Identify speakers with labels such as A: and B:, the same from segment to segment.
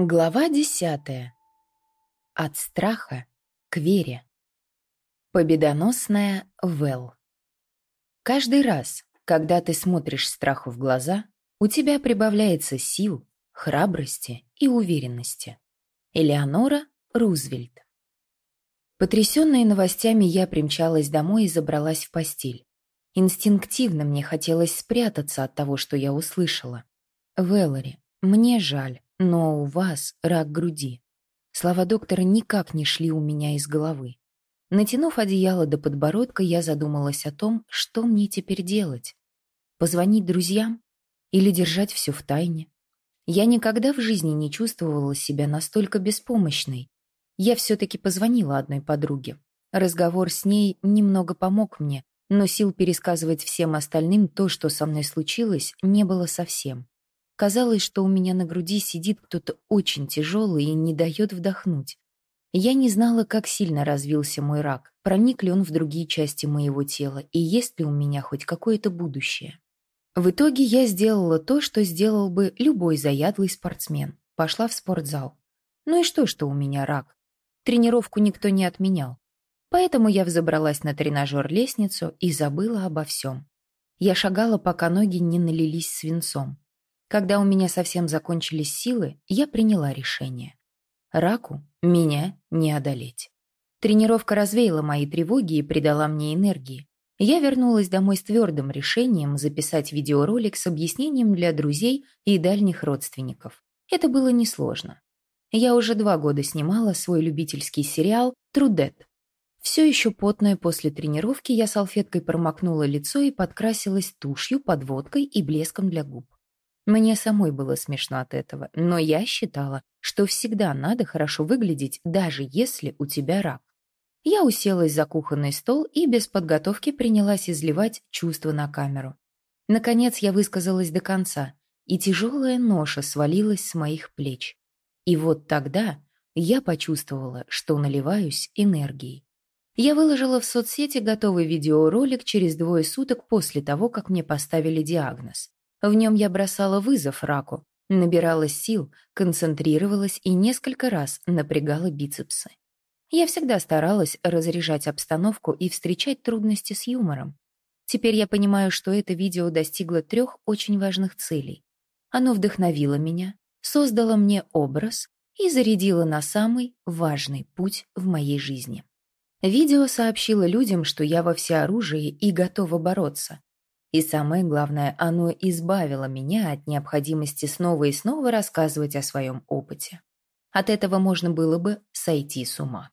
A: Глава десятая. От страха к вере. Победоносная Вэл. Каждый раз, когда ты смотришь страху в глаза, у тебя прибавляется сил, храбрости и уверенности. Элеонора Рузвельт. Потрясённая новостями, я примчалась домой и забралась в постель. Инстинктивно мне хотелось спрятаться от того, что я услышала. «Вэллори, мне жаль, но у вас рак груди». Слова доктора никак не шли у меня из головы. Натянув одеяло до подбородка, я задумалась о том, что мне теперь делать. Позвонить друзьям? Или держать все в тайне? Я никогда в жизни не чувствовала себя настолько беспомощной. Я все-таки позвонила одной подруге. Разговор с ней немного помог мне, но сил пересказывать всем остальным то, что со мной случилось, не было совсем. Казалось, что у меня на груди сидит кто-то очень тяжелый и не дает вдохнуть. Я не знала, как сильно развился мой рак, проник ли он в другие части моего тела и есть ли у меня хоть какое-то будущее. В итоге я сделала то, что сделал бы любой заядлый спортсмен. Пошла в спортзал. Ну и что, что у меня рак? Тренировку никто не отменял. Поэтому я взобралась на тренажер-лестницу и забыла обо всем. Я шагала, пока ноги не налились свинцом. Когда у меня совсем закончились силы, я приняла решение. Раку меня не одолеть. Тренировка развеяла мои тревоги и придала мне энергии. Я вернулась домой с твердым решением записать видеоролик с объяснением для друзей и дальних родственников. Это было несложно. Я уже два года снимала свой любительский сериал «Трудет». Все еще потная после тренировки, я салфеткой промокнула лицо и подкрасилась тушью, подводкой и блеском для губ. Мне самой было смешно от этого, но я считала, что всегда надо хорошо выглядеть, даже если у тебя рак. Я уселась за кухонный стол и без подготовки принялась изливать чувства на камеру. Наконец я высказалась до конца, и тяжелая ноша свалилась с моих плеч. И вот тогда я почувствовала, что наливаюсь энергией. Я выложила в соцсети готовый видеоролик через двое суток после того, как мне поставили диагноз. В нем я бросала вызов раку, набирала сил, концентрировалась и несколько раз напрягала бицепсы. Я всегда старалась разряжать обстановку и встречать трудности с юмором. Теперь я понимаю, что это видео достигло трех очень важных целей. Оно вдохновило меня, создало мне образ и зарядило на самый важный путь в моей жизни. Видео сообщило людям, что я во всеоружии и готова бороться, и самое главное, оно избавило меня от необходимости снова и снова рассказывать о своем опыте. От этого можно было бы сойти с ума.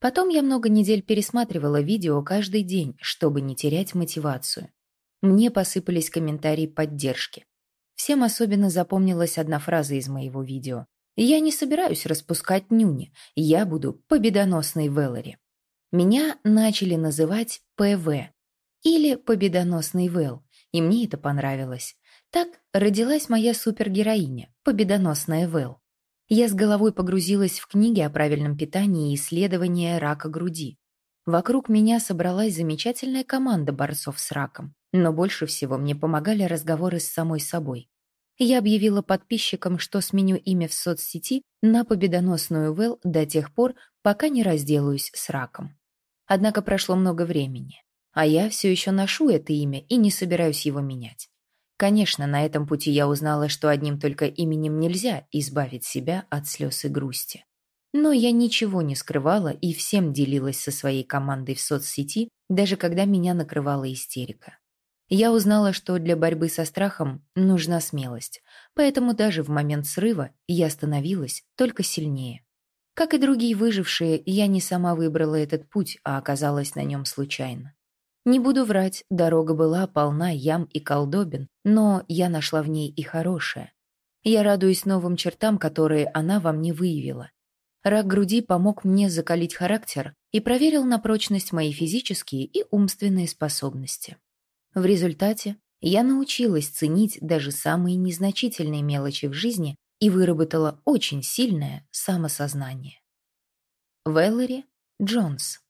A: Потом я много недель пересматривала видео каждый день, чтобы не терять мотивацию. Мне посыпались комментарии поддержки. Всем особенно запомнилась одна фраза из моего видео. «Я не собираюсь распускать нюни, я буду победоносной Веллари». Меня начали называть ПВ, или «Победоносный Вэл», и мне это понравилось. Так родилась моя супергероиня, победоносная Вэл. Я с головой погрузилась в книги о правильном питании и исследовании рака груди. Вокруг меня собралась замечательная команда борцов с раком, но больше всего мне помогали разговоры с самой собой. Я объявила подписчикам, что сменю имя в соцсети на победоносную Вэл до тех пор, пока не разделаюсь с раком. Однако прошло много времени. А я все еще ношу это имя и не собираюсь его менять. Конечно, на этом пути я узнала, что одним только именем нельзя избавить себя от слез и грусти. Но я ничего не скрывала и всем делилась со своей командой в соцсети, даже когда меня накрывала истерика. Я узнала, что для борьбы со страхом нужна смелость, поэтому даже в момент срыва я становилась только сильнее. Как и другие выжившие, я не сама выбрала этот путь, а оказалась на нем случайно. Не буду врать, дорога была полна ям и колдобин, но я нашла в ней и хорошее. Я радуюсь новым чертам, которые она во мне выявила. Рак груди помог мне закалить характер и проверил на прочность мои физические и умственные способности. В результате я научилась ценить даже самые незначительные мелочи в жизни и выработала очень сильное самосознание. Вэллори Джонс